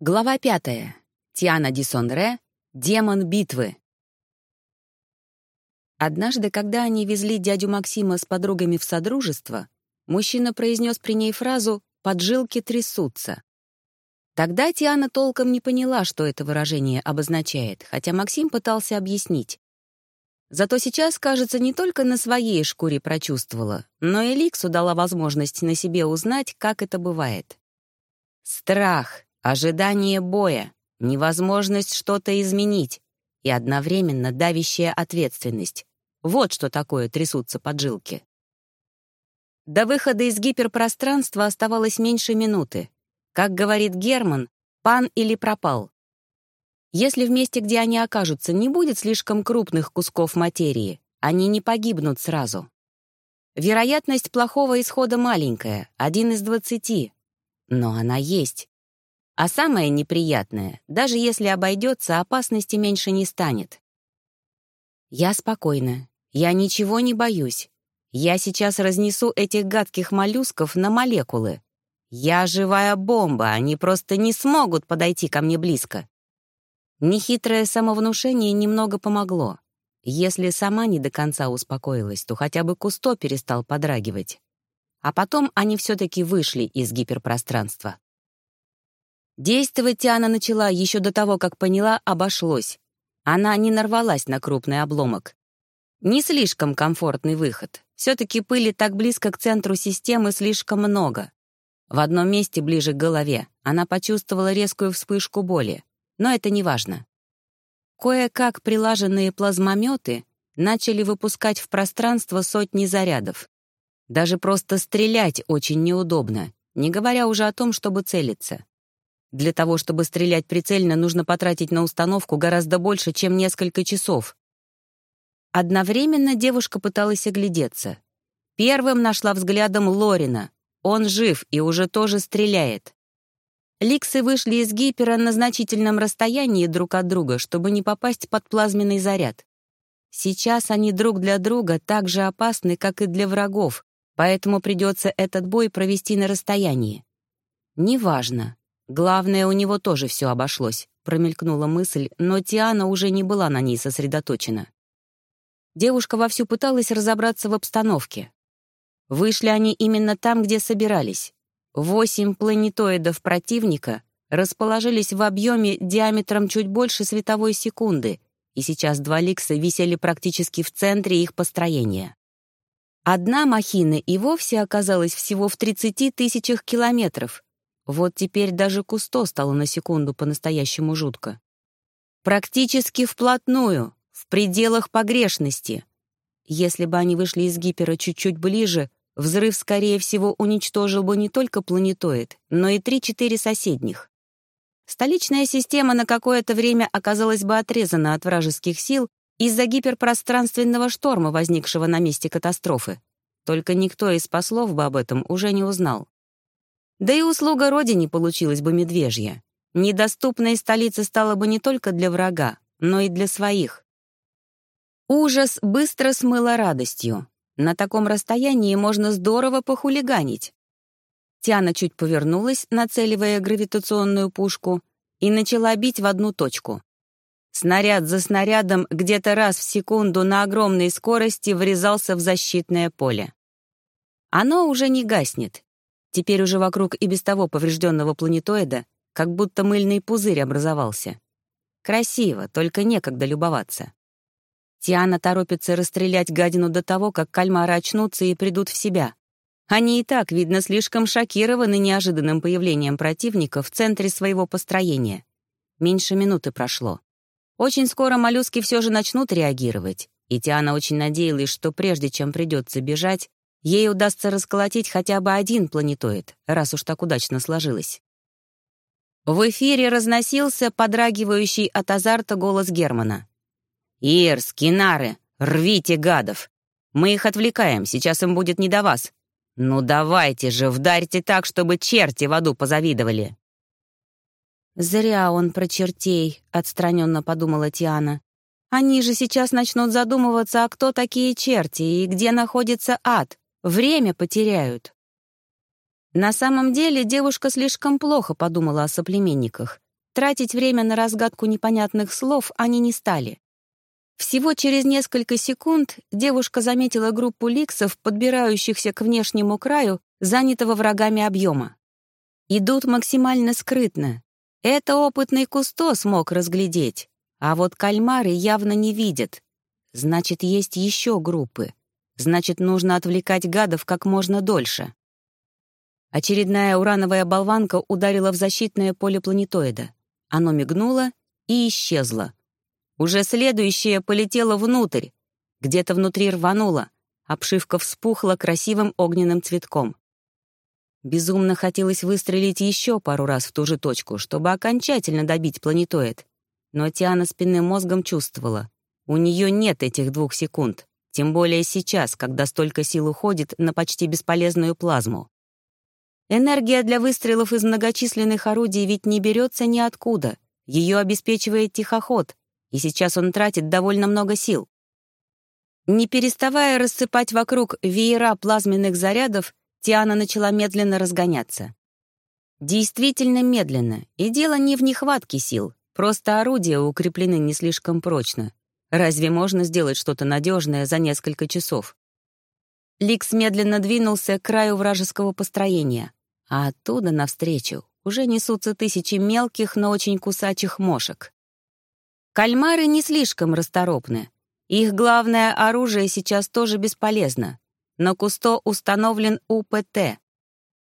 Глава пятая. Тиана Дисонре. Демон битвы. Однажды, когда они везли дядю Максима с подругами в содружество, мужчина произнес при ней фразу «поджилки трясутся». Тогда Тиана толком не поняла, что это выражение обозначает, хотя Максим пытался объяснить. Зато сейчас, кажется, не только на своей шкуре прочувствовала, но и Ликсу дала возможность на себе узнать, как это бывает. Страх — Ожидание боя, невозможность что-то изменить и одновременно давящая ответственность. Вот что такое трясутся поджилки. До выхода из гиперпространства оставалось меньше минуты. Как говорит Герман, пан или пропал. Если в месте, где они окажутся, не будет слишком крупных кусков материи, они не погибнут сразу. Вероятность плохого исхода маленькая, один из двадцати. Но она есть. А самое неприятное, даже если обойдется, опасности меньше не станет. Я спокойна. Я ничего не боюсь. Я сейчас разнесу этих гадких моллюсков на молекулы. Я живая бомба, они просто не смогут подойти ко мне близко. Нехитрое самовнушение немного помогло. Если сама не до конца успокоилась, то хотя бы Кусто перестал подрагивать. А потом они все-таки вышли из гиперпространства. Действовать Тиана начала еще до того, как поняла, обошлось. Она не нарвалась на крупный обломок. Не слишком комфортный выход. Все-таки пыли так близко к центру системы слишком много. В одном месте ближе к голове она почувствовала резкую вспышку боли, но это не важно. Кое-как прилаженные плазмометы начали выпускать в пространство сотни зарядов. Даже просто стрелять очень неудобно, не говоря уже о том, чтобы целиться. Для того, чтобы стрелять прицельно, нужно потратить на установку гораздо больше, чем несколько часов. Одновременно девушка пыталась оглядеться. Первым нашла взглядом Лорина. Он жив и уже тоже стреляет. Ликсы вышли из гипера на значительном расстоянии друг от друга, чтобы не попасть под плазменный заряд. Сейчас они друг для друга так же опасны, как и для врагов, поэтому придется этот бой провести на расстоянии. Неважно. Главное, у него тоже все обошлось, промелькнула мысль, но Тиана уже не была на ней сосредоточена. Девушка вовсю пыталась разобраться в обстановке. Вышли они именно там, где собирались. Восемь планетоидов противника расположились в объеме диаметром чуть больше световой секунды, и сейчас два ликса висели практически в центре их построения. Одна махина и вовсе оказалась всего в 30 тысячах километров, вот теперь даже Кусто стало на секунду по-настоящему жутко. Практически вплотную, в пределах погрешности. Если бы они вышли из гипера чуть-чуть ближе, взрыв, скорее всего, уничтожил бы не только планетоид, но и три-четыре соседних. Столичная система на какое-то время оказалась бы отрезана от вражеских сил из-за гиперпространственного шторма, возникшего на месте катастрофы. Только никто из послов бы об этом уже не узнал. Да и услуга Родине получилась бы медвежья. Недоступной столица стала бы не только для врага, но и для своих. Ужас быстро смыло радостью. На таком расстоянии можно здорово похулиганить. Тиана чуть повернулась, нацеливая гравитационную пушку, и начала бить в одну точку. Снаряд за снарядом где-то раз в секунду на огромной скорости врезался в защитное поле. Оно уже не гаснет, Теперь уже вокруг и без того поврежденного планетоида как будто мыльный пузырь образовался. Красиво, только некогда любоваться. Тиана торопится расстрелять гадину до того, как кальмары очнутся и придут в себя. Они и так, видно, слишком шокированы неожиданным появлением противника в центре своего построения. Меньше минуты прошло. Очень скоро моллюски все же начнут реагировать, и Тиана очень надеялась, что прежде чем придется бежать, ей удастся расколотить хотя бы один планетоид, раз уж так удачно сложилось. В эфире разносился подрагивающий от азарта голос Германа. «Ирс, Кинары, рвите гадов! Мы их отвлекаем, сейчас им будет не до вас. Ну давайте же, вдарьте так, чтобы черти в аду позавидовали!» «Зря он про чертей», — отстраненно подумала Тиана. «Они же сейчас начнут задумываться, а кто такие черти и где находится ад. Время потеряют. На самом деле девушка слишком плохо подумала о соплеменниках, тратить время на разгадку непонятных слов они не стали. Всего через несколько секунд девушка заметила группу ликсов, подбирающихся к внешнему краю, занятого врагами объема. Идут максимально скрытно. Это опытный Кусто смог разглядеть, а вот кальмары явно не видят. Значит, есть еще группы. Значит, нужно отвлекать гадов как можно дольше. Очередная урановая болванка ударила в защитное поле планетоида. Оно мигнуло и исчезло. Уже следующее полетело внутрь. Где-то внутри рвануло. Обшивка вспухла красивым огненным цветком. Безумно хотелось выстрелить еще пару раз в ту же точку, чтобы окончательно добить планетоид. Но Тиана спинным мозгом чувствовала. У нее нет этих двух секунд. Тем более сейчас, когда столько сил уходит на почти бесполезную плазму. Энергия для выстрелов из многочисленных орудий ведь не берется ниоткуда. Ее обеспечивает тихоход, и сейчас он тратит довольно много сил. Не переставая рассыпать вокруг веера плазменных зарядов, Тиана начала медленно разгоняться. Действительно медленно, и дело не в нехватке сил, просто орудия укреплены не слишком прочно. Разве можно сделать что-то надежное за несколько часов? Ликс медленно двинулся к краю вражеского построения, а оттуда навстречу уже несутся тысячи мелких, но очень кусачих мошек. Кальмары не слишком расторопны. Их главное оружие сейчас тоже бесполезно. Но Кусто установлен УПТ.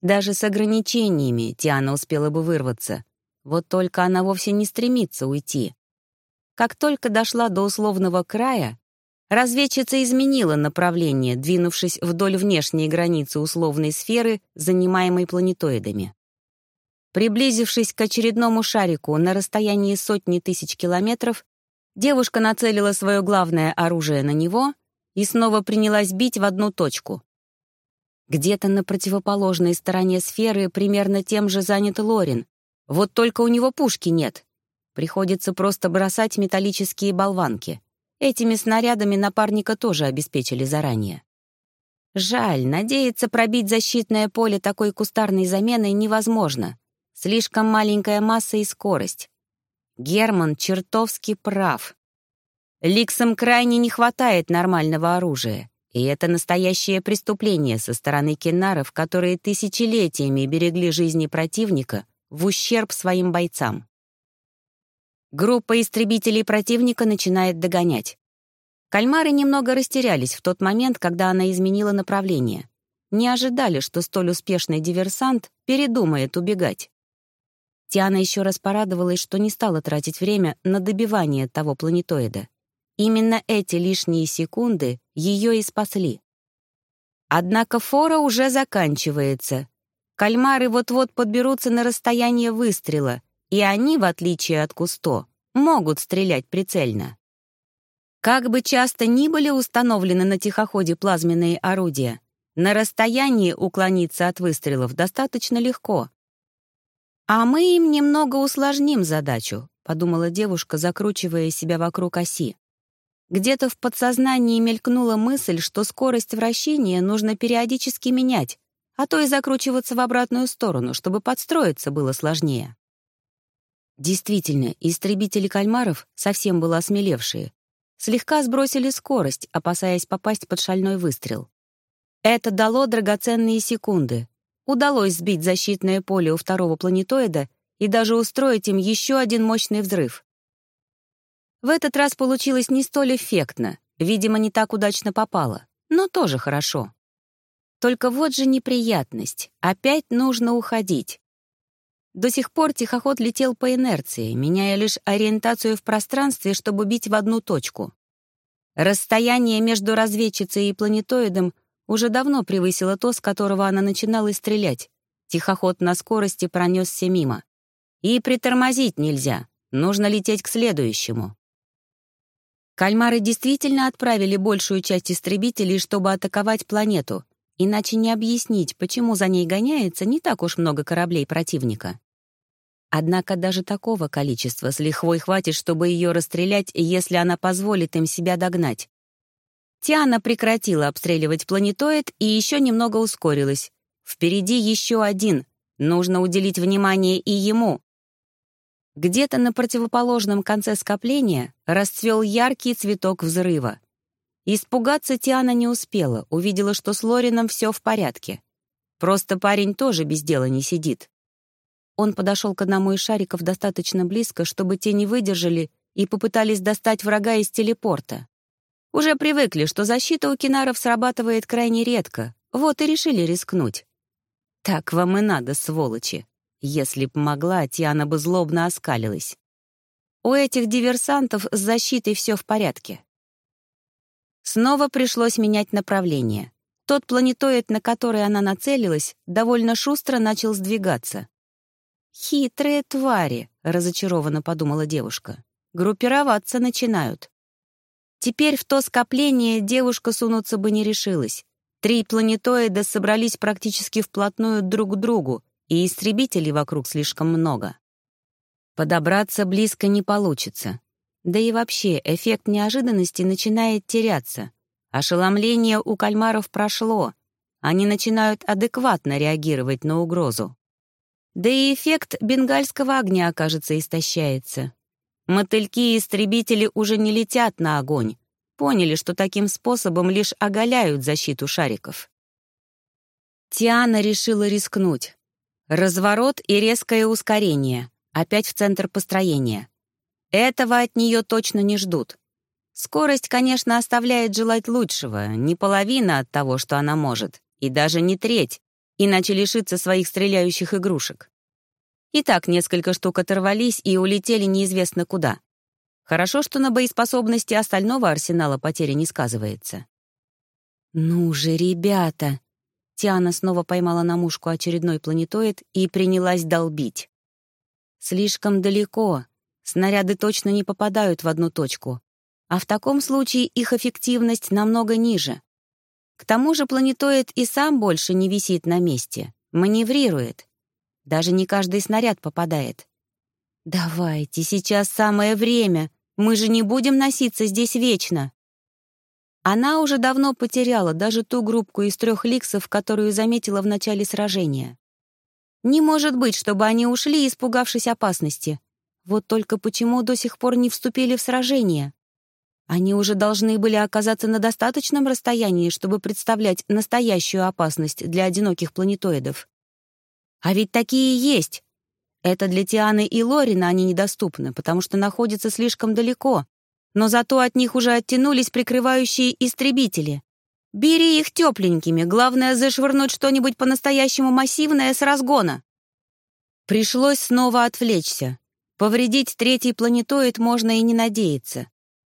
Даже с ограничениями Тиана успела бы вырваться. Вот только она вовсе не стремится уйти. Как только дошла до условного края, разведчица изменила направление, двинувшись вдоль внешней границы условной сферы, занимаемой планетоидами. Приблизившись к очередному шарику на расстоянии сотни тысяч километров, девушка нацелила свое главное оружие на него и снова принялась бить в одну точку. Где-то на противоположной стороне сферы примерно тем же занят Лорин. Вот только у него пушки нет. Приходится просто бросать металлические болванки. Этими снарядами напарника тоже обеспечили заранее. Жаль, надеяться пробить защитное поле такой кустарной заменой невозможно. Слишком маленькая масса и скорость. Герман чертовски прав. Ликсам крайне не хватает нормального оружия. И это настоящее преступление со стороны кеннаров, которые тысячелетиями берегли жизни противника в ущерб своим бойцам. Группа истребителей противника начинает догонять. Кальмары немного растерялись в тот момент, когда она изменила направление. Не ожидали, что столь успешный диверсант передумает убегать. Тиана еще раз порадовалась, что не стала тратить время на добивание того планетоида. Именно эти лишние секунды ее и спасли. Однако фора уже заканчивается. Кальмары вот-вот подберутся на расстояние выстрела, и они, в отличие от Кусто, могут стрелять прицельно. Как бы часто ни были установлены на тихоходе плазменные орудия, на расстоянии уклониться от выстрелов достаточно легко, «А мы им немного усложним задачу», — подумала девушка, закручивая себя вокруг оси. Где-то в подсознании мелькнула мысль, что скорость вращения нужно периодически менять, а то и закручиваться в обратную сторону, чтобы подстроиться было сложнее. Действительно, истребители кальмаров, совсем было осмелевшие, слегка сбросили скорость, опасаясь попасть под шальной выстрел. Это дало драгоценные секунды, удалось сбить защитное поле у второго планетоида и даже устроить им еще один мощный взрыв. В этот раз получилось не столь эффектно, видимо, не так удачно попало, но тоже хорошо. Только вот же неприятность, опять нужно уходить. До сих пор тихоход летел по инерции, меняя лишь ориентацию в пространстве, чтобы бить в одну точку. Расстояние между разведчицей и планетоидом уже давно превысила то, с которого она начинала стрелять. Тихоход на скорости пронесся мимо. И притормозить нельзя, нужно лететь к следующему. Кальмары действительно отправили большую часть истребителей, чтобы атаковать планету, иначе не объяснить, почему за ней гоняется не так уж много кораблей противника. Однако даже такого количества с лихвой хватит, чтобы ее расстрелять, если она позволит им себя догнать. Тиана прекратила обстреливать планетоид и еще немного ускорилась. Впереди еще один. Нужно уделить внимание и ему. Где-то на противоположном конце скопления расцвел яркий цветок взрыва. Испугаться Тиана не успела, увидела, что с Лорином все в порядке. Просто парень тоже без дела не сидит. Он подошел к одному из шариков достаточно близко, чтобы те не выдержали и попытались достать врага из телепорта. Уже привыкли, что защита у кинаров срабатывает крайне редко, вот и решили рискнуть. Так вам и надо, сволочи. Если б могла, Тиана бы злобно оскалилась. У этих диверсантов с защитой все в порядке. Снова пришлось менять направление. Тот планетоид, на который она нацелилась, довольно шустро начал сдвигаться. «Хитрые твари», — разочарованно подумала девушка. «Группироваться начинают». Теперь в то скопление девушка сунуться бы не решилась. Три планетоида собрались практически вплотную друг к другу, и истребителей вокруг слишком много. Подобраться близко не получится. Да и вообще, эффект неожиданности начинает теряться. Ошеломление у кальмаров прошло. Они начинают адекватно реагировать на угрозу. Да и эффект бенгальского огня, кажется, истощается. Мотыльки и истребители уже не летят на огонь. Поняли, что таким способом лишь оголяют защиту шариков. Тиана решила рискнуть. Разворот и резкое ускорение. Опять в центр построения. Этого от нее точно не ждут. Скорость, конечно, оставляет желать лучшего, не половина от того, что она может, и даже не треть, иначе лишится своих стреляющих игрушек. Итак, несколько штук оторвались и улетели неизвестно куда. Хорошо, что на боеспособности остального арсенала потери не сказывается. «Ну же, ребята!» Тиана снова поймала на мушку очередной планетоид и принялась долбить. «Слишком далеко, Снаряды точно не попадают в одну точку, а в таком случае их эффективность намного ниже. К тому же планетоид и сам больше не висит на месте, маневрирует. Даже не каждый снаряд попадает. «Давайте, сейчас самое время, мы же не будем носиться здесь вечно». Она уже давно потеряла даже ту группку из трех ликсов, которую заметила в начале сражения. Не может быть, чтобы они ушли, испугавшись опасности. Вот только почему до сих пор не вступили в сражение? Они уже должны были оказаться на достаточном расстоянии, чтобы представлять настоящую опасность для одиноких планетоидов. А ведь такие есть. Это для Тианы и Лорина они недоступны, потому что находятся слишком далеко. Но зато от них уже оттянулись прикрывающие истребители. Бери их тепленькими, главное зашвырнуть что-нибудь по-настоящему массивное с разгона. Пришлось снова отвлечься. Повредить третий планетоид можно и не надеяться.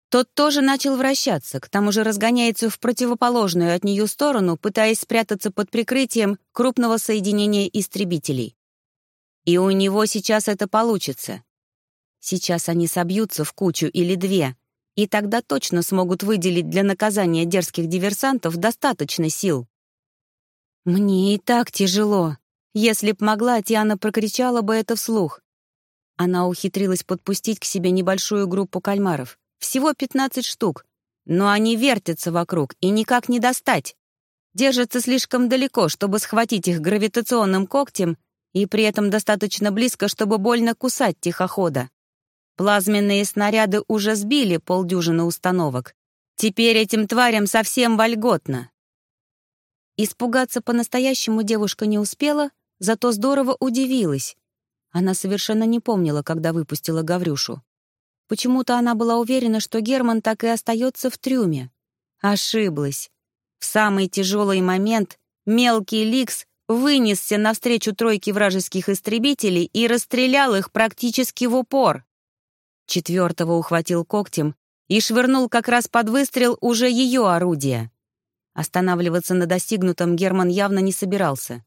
Тот тоже начал вращаться, к тому же разгоняется в противоположную от нее сторону, пытаясь спрятаться под прикрытием крупного соединения истребителей. И у него сейчас это получится. Сейчас они собьются в кучу или две, и тогда точно смогут выделить для наказания дерзких диверсантов достаточно сил. «Мне и так тяжело. Если б могла, Тиана прокричала бы это вслух. Она ухитрилась подпустить к себе небольшую группу кальмаров. Всего 15 штук. Но они вертятся вокруг и никак не достать. Держатся слишком далеко, чтобы схватить их гравитационным когтем, и при этом достаточно близко, чтобы больно кусать тихохода. Плазменные снаряды уже сбили полдюжины установок. Теперь этим тварям совсем вольготно. Испугаться по-настоящему девушка не успела, зато здорово удивилась. Она совершенно не помнила, когда выпустила Гаврюшу. Почему-то она была уверена, что Герман так и остается в трюме. Ошиблась. В самый тяжелый момент мелкий Ликс вынесся навстречу тройке вражеских истребителей и расстрелял их практически в упор. Четвертого ухватил когтем и швырнул как раз под выстрел уже ее орудие. Останавливаться на достигнутом Герман явно не собирался.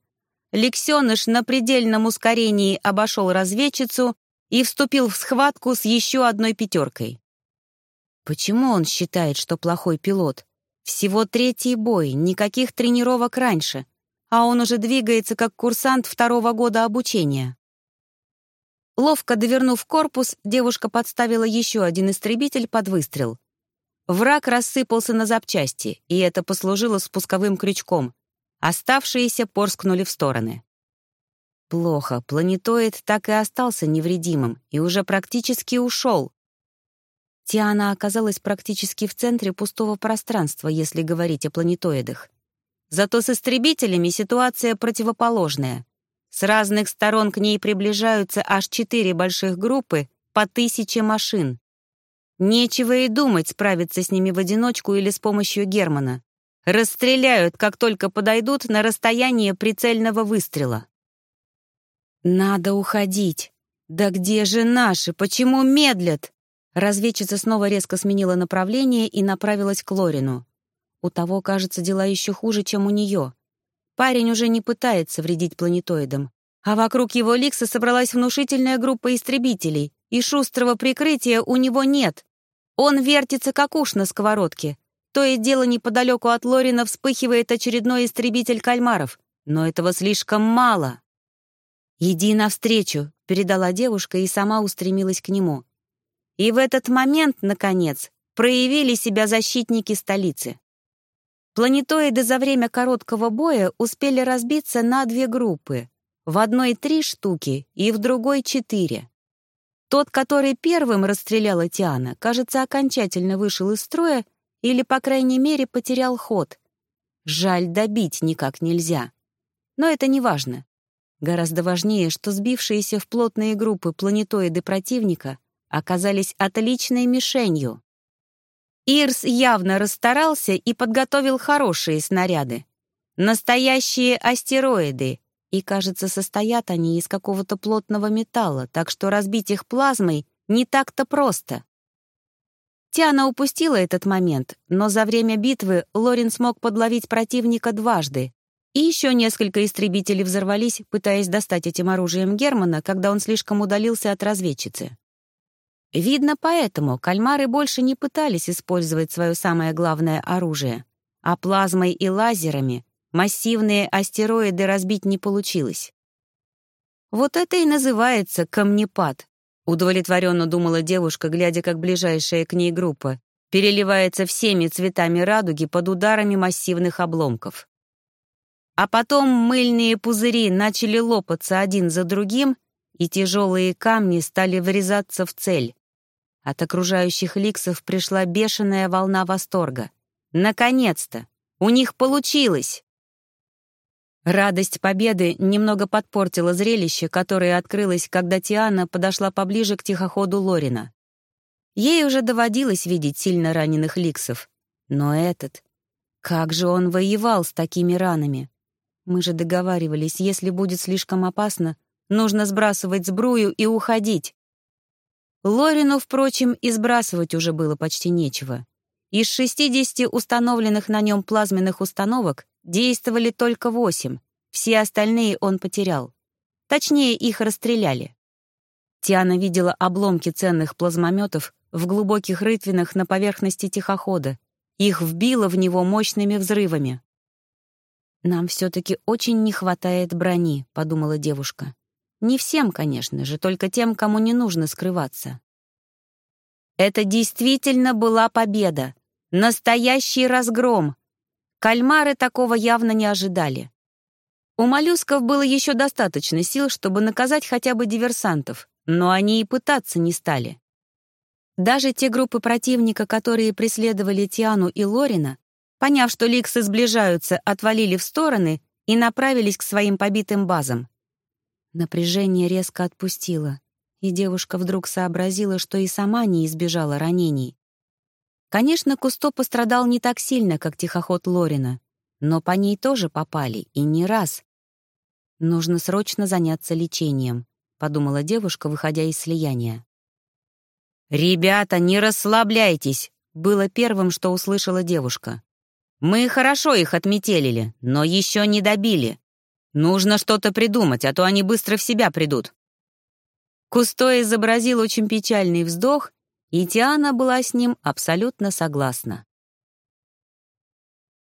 Лексеныш на предельном ускорении обошел разведчицу и вступил в схватку с еще одной пятеркой. Почему он считает, что плохой пилот? Всего третий бой, никаких тренировок раньше, а он уже двигается как курсант второго года обучения. Ловко довернув корпус, девушка подставила еще один истребитель под выстрел. Враг рассыпался на запчасти, и это послужило спусковым крючком. Оставшиеся порскнули в стороны. Плохо, планетоид так и остался невредимым и уже практически ушел. Тиана оказалась практически в центре пустого пространства, если говорить о планетоидах. Зато с истребителями ситуация противоположная. С разных сторон к ней приближаются аж четыре больших группы по тысяче машин. Нечего и думать справиться с ними в одиночку или с помощью Германа. Расстреляют, как только подойдут на расстояние прицельного выстрела. «Надо уходить. Да где же наши? Почему медлят?» Разведчица снова резко сменила направление и направилась к Лорину. У того, кажется, дела еще хуже, чем у нее. Парень уже не пытается вредить планетоидам. А вокруг его Ликса собралась внушительная группа истребителей, и шустрого прикрытия у него нет. Он вертится, как уж на сковородке. То и дело неподалеку от Лорина вспыхивает очередной истребитель кальмаров, но этого слишком мало. «Иди навстречу», — передала девушка и сама устремилась к нему. И в этот момент, наконец, проявили себя защитники столицы. Планетоиды за время короткого боя успели разбиться на две группы. В одной три штуки и в другой четыре. Тот, который первым расстрелял Тиана, кажется, окончательно вышел из строя или, по крайней мере, потерял ход. Жаль, добить никак нельзя. Но это не важно. Гораздо важнее, что сбившиеся в плотные группы планетоиды противника оказались отличной мишенью. Ирс явно расстарался и подготовил хорошие снаряды. Настоящие астероиды, и, кажется, состоят они из какого-то плотного металла, так что разбить их плазмой не так-то просто. Тиана упустила этот момент, но за время битвы Лорин смог подловить противника дважды, и еще несколько истребителей взорвались, пытаясь достать этим оружием Германа, когда он слишком удалился от разведчицы. Видно, поэтому кальмары больше не пытались использовать свое самое главное оружие, а плазмой и лазерами массивные астероиды разбить не получилось. Вот это и называется камнепад, удовлетворенно думала девушка, глядя, как ближайшая к ней группа переливается всеми цветами радуги под ударами массивных обломков. А потом мыльные пузыри начали лопаться один за другим, и тяжелые камни стали врезаться в цель. От окружающих ликсов пришла бешеная волна восторга. Наконец-то! У них получилось! Радость победы немного подпортила зрелище, которое открылось, когда Тиана подошла поближе к тихоходу Лорина. Ей уже доводилось видеть сильно раненых ликсов. Но этот... Как же он воевал с такими ранами? Мы же договаривались, если будет слишком опасно, нужно сбрасывать сбрую и уходить. Лорину, впрочем, и сбрасывать уже было почти нечего. Из 60 установленных на нем плазменных установок действовали только 8, все остальные он потерял. Точнее, их расстреляли. Тиана видела обломки ценных плазмометов в глубоких рытвинах на поверхности тихохода. Их вбило в него мощными взрывами. «Нам все-таки очень не хватает брони», — подумала девушка. Не всем, конечно же, только тем, кому не нужно скрываться. Это действительно была победа. Настоящий разгром. Кальмары такого явно не ожидали. У моллюсков было еще достаточно сил, чтобы наказать хотя бы диверсантов, но они и пытаться не стали. Даже те группы противника, которые преследовали Тиану и Лорина, поняв, что ликсы сближаются, отвалили в стороны и направились к своим побитым базам. Напряжение резко отпустило, и девушка вдруг сообразила, что и сама не избежала ранений. Конечно, Кусто пострадал не так сильно, как тихоход Лорина, но по ней тоже попали, и не раз. «Нужно срочно заняться лечением», — подумала девушка, выходя из слияния. «Ребята, не расслабляйтесь!» — было первым, что услышала девушка. «Мы хорошо их отметелили, но еще не добили. Нужно что-то придумать, а то они быстро в себя придут». Кусто изобразил очень печальный вздох, и Тиана была с ним абсолютно согласна.